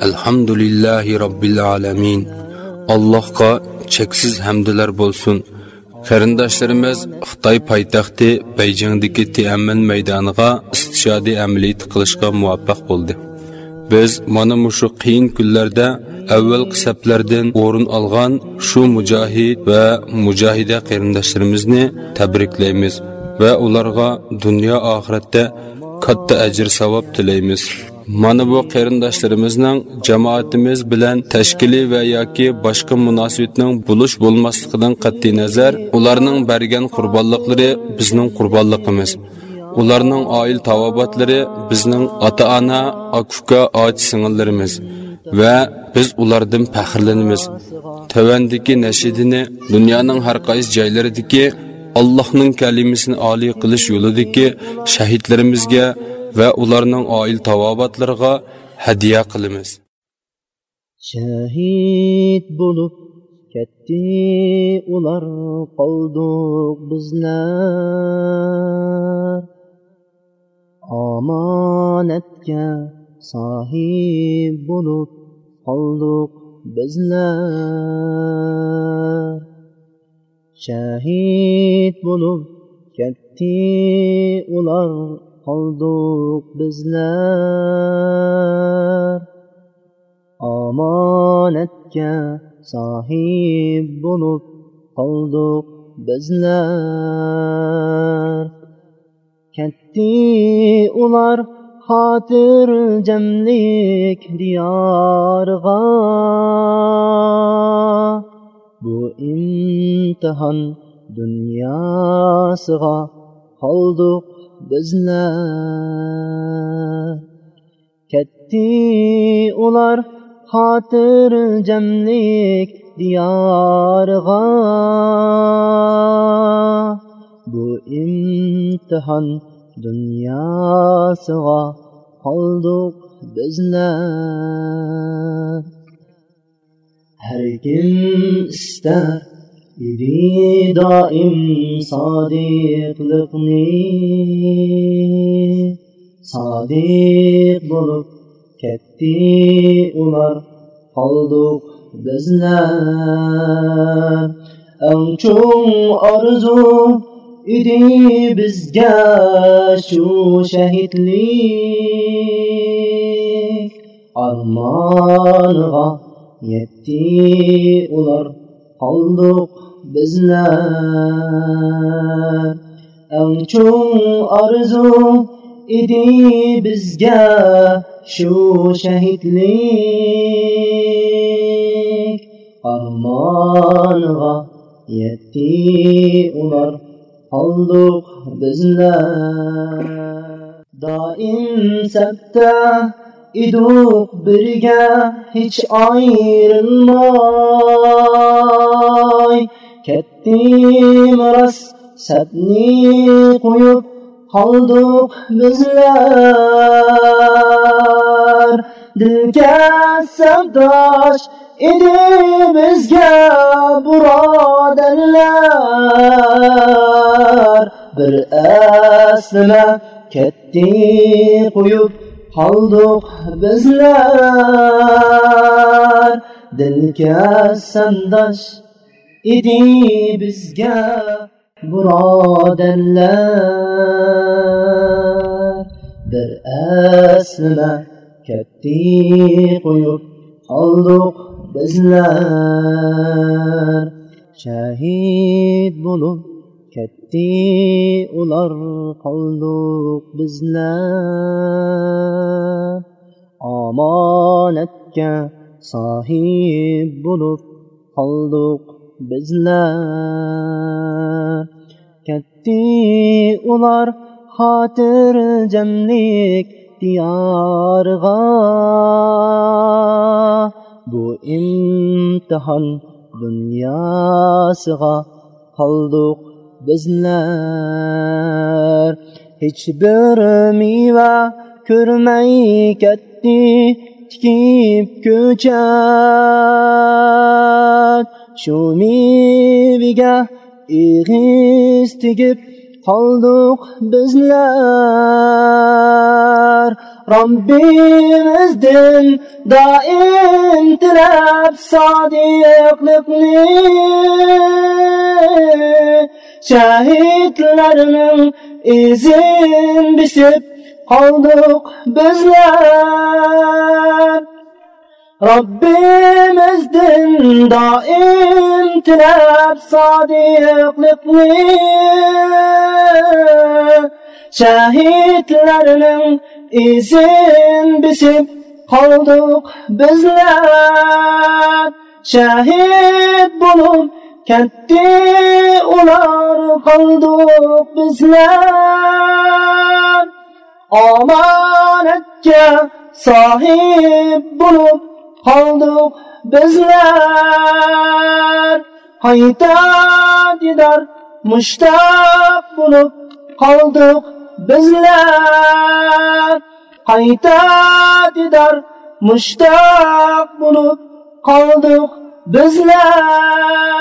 alhamdulillahi robbil alamin. Allohga cheksiz hamdlar bo'lsin. Qarindoshlarimiz xitoy poytaxti bayjingdagi tiamin maydoniga istishodiy amaliyat qilishga muvaffaq bo'ldi. Biz mana mushu qiyin kunlarda avval qisablardan o'rin olgan shu mujohid va mujohida qarindoshlarimizni tabriklaymiz va ularga dunyo oxiratda katta ajr savob tilaymiz. Mana bu qarindoshlarimizning jamoatimiz bilan tashkiliy va yoki boshqa munosabatning bo'lish bo'lmasligidan qat'iy nazar ularning bergan qurbonliqlari bizning qurbonligimiz. Ularning oil tavobatlari bizning ota ona akuka och singillarimiz va biz ulardan faxrlanamiz. Tavandiki nashidini dunyoning har qaysi joylaridagi allohning kalimasini oliy qilish yo'lidagi shahidlarimizga va ularning oil tavobatlariga hadya qilamiz. Shahid bo'lib ketdi ular qoldik bizlar. Omonatga sohib bo'lib qoldik bizlar. Shahid bo'lib ketdi ular qoldik bizlar omonatga sohib bo'lib qoldik bizlar ketdi ular xotirjamlik diyorga bu imtihon dunyosiga qoldik bizlar ketdi ular xotirjamlik diyorga bu imtihon dunyosiga qoldik bizlar har kim istar edi doim sodiqliqni sodiq bo'lib ketdi ular qoldik bizlar eng cho'ng orzu edi bizga shu shahidlik armoniga yetdi ular qoldik bizlar eng cho'ng orzu edi bizga shu shahidlik armoniga yetdi ular. Qoldik bizlar doim sabta iduq birga hech ayrilmay ketdim rost sabni qo'yib qoldik bizlar dilga sabdosh edi bizga birodarlar bir aslima ketdi qo'yib qoldik bizlar dilga sandosh edi bizga birodarlar bir aslima ketdi qo'yib qoldik bizlar shahid bo'lib ketdi ular qoldik bizlar omonatga sohib bo'lib qoldik bizlar ketdi ular xotirjamlik diyorga bu imtihon dunyosiga qoldik bizlar hech bir meva ko'rmay ketdi tikib ko'chat shu meviga ig'iz tegib qoldik bizlar. Rabbimizdan doim tilab sodiqlikni. Shahidlarning izin bisib qoldik bizlar Rabbimizden daim tilab sadiqlikni Şahitlerinin izin bisip kaldık bizler. Şahit bulup ketti ular kaldık bizler. Amanetke sahip bulup kaldık bizler Hayta didar müştak bulup kaldık bizler Hayta didar müştak bulup kaldık bizler